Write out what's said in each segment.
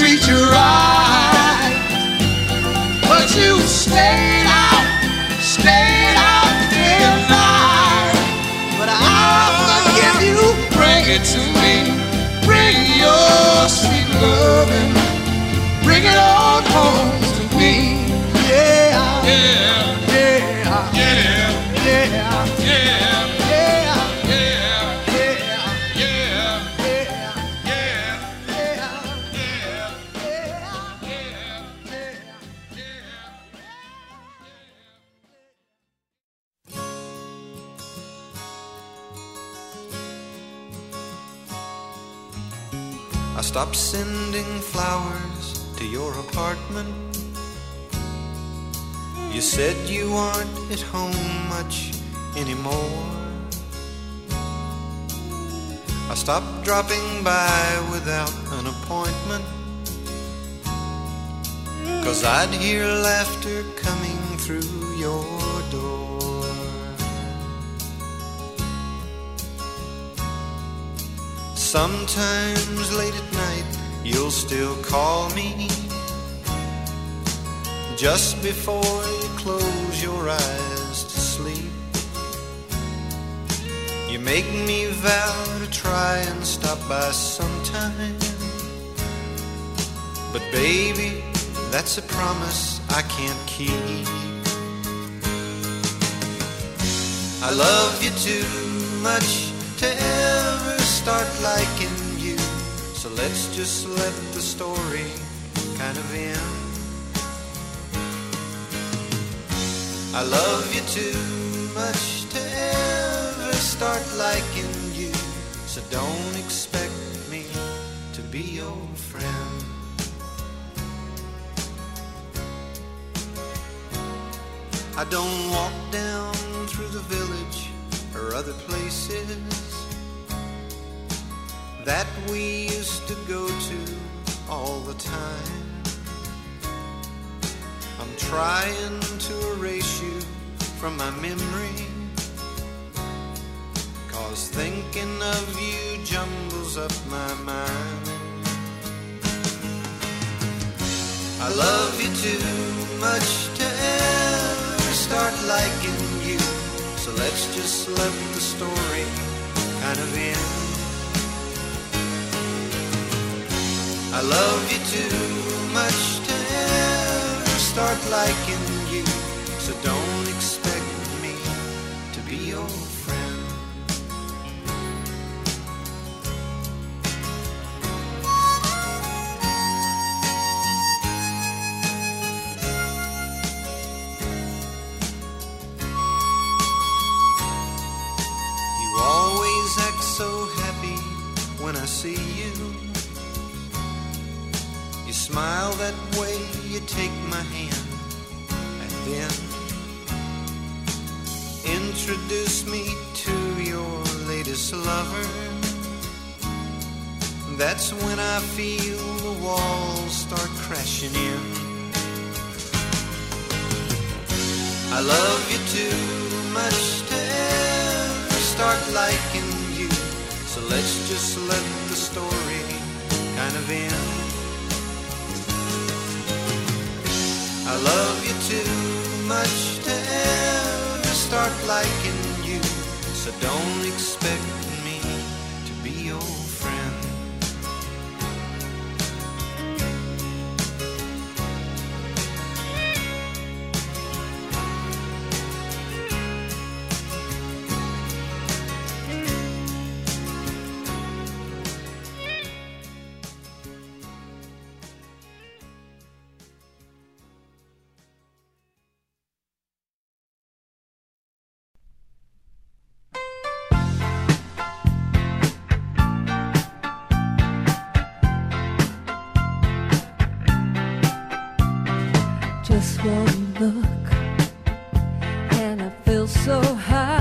treat you right. But you stayed out, stayed out till night. But I'll forgive you. Bring it to me. Bring your sweet loving. Bring it on home to me. Yeah. yeah. I stopped sending flowers to your apartment. You said you aren't at home much anymore. I stopped dropping by without an appointment. Cause I'd hear laughter coming through your door. Sometimes late at night, you'll still call me. Just before you close your eyes to sleep. You make me vow to try and stop by sometime. But baby, that's a promise I can't keep. I love you too much to start liking you. So let's just let the story kind of end. I love you too much to ever start liking you. So don't expect me to be your friend. I don't walk down through the village or other places that we used to go to all the time. I'm trying to erase you from my memory. Cause thinking of you jumbles up my mind. I love you too much to ever start liking you. So let's just let the story kind of end. I love you too much to ever start liking you. So don't expect me to be your take my hand, and then introduce me to your latest lover. That's when I feel the walls start crashing in. I love you too much to ever start liking you. So let's just let the story kind of end. I love you too much to ever start liking you. So don't expect Just one look, and I feel so high.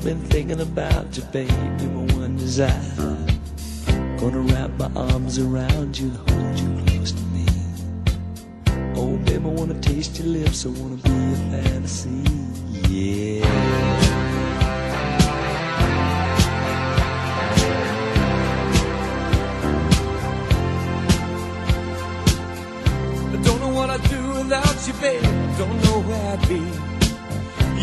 I've been thinking about you, baby, my one desire. Gonna wrap my arms around you hold you close to me. Oh, baby, I wanna taste your lips. I wanna be a fantasy. Yeah. I don't know what I'd do without you, babe. Don't know where I'd be.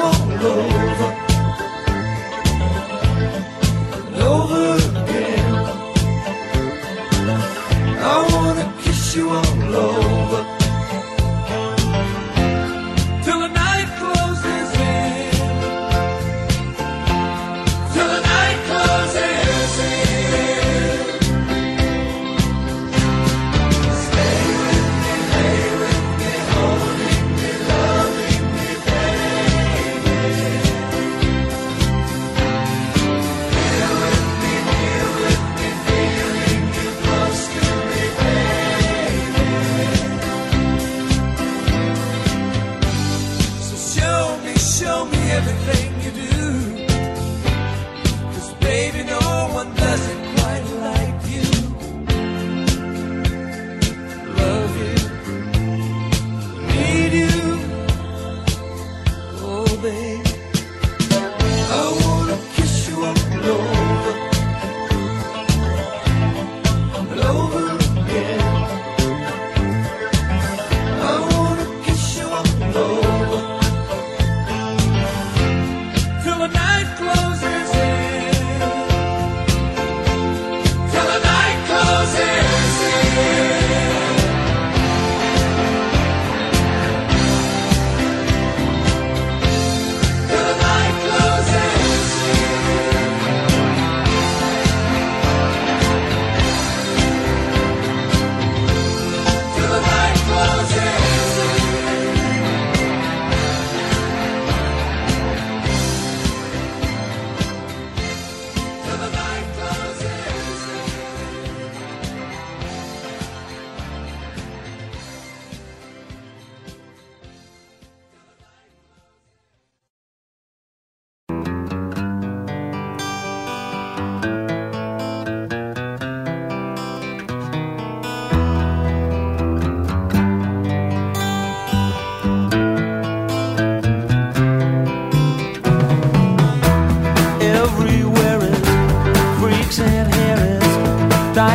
all over,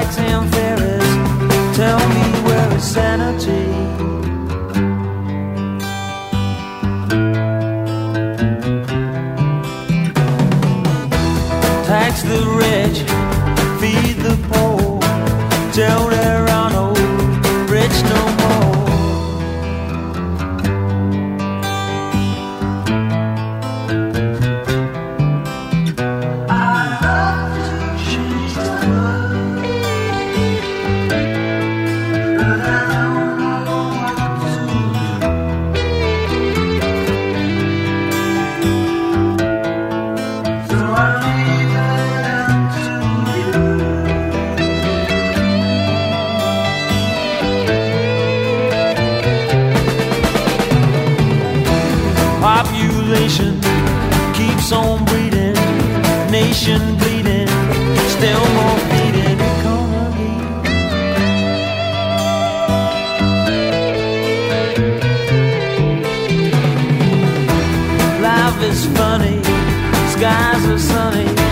dykes and fairies. Tell me where is sanity? Tax the rich, is funny, skies are sunny,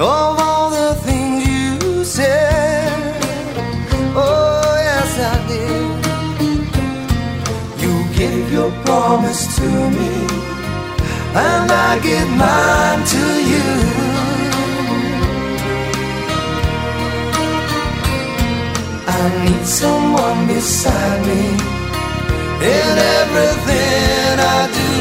of all the things you said. Oh, yes, I did. You gave your promise to me, and I give mine to you. I need someone beside me in everything I do.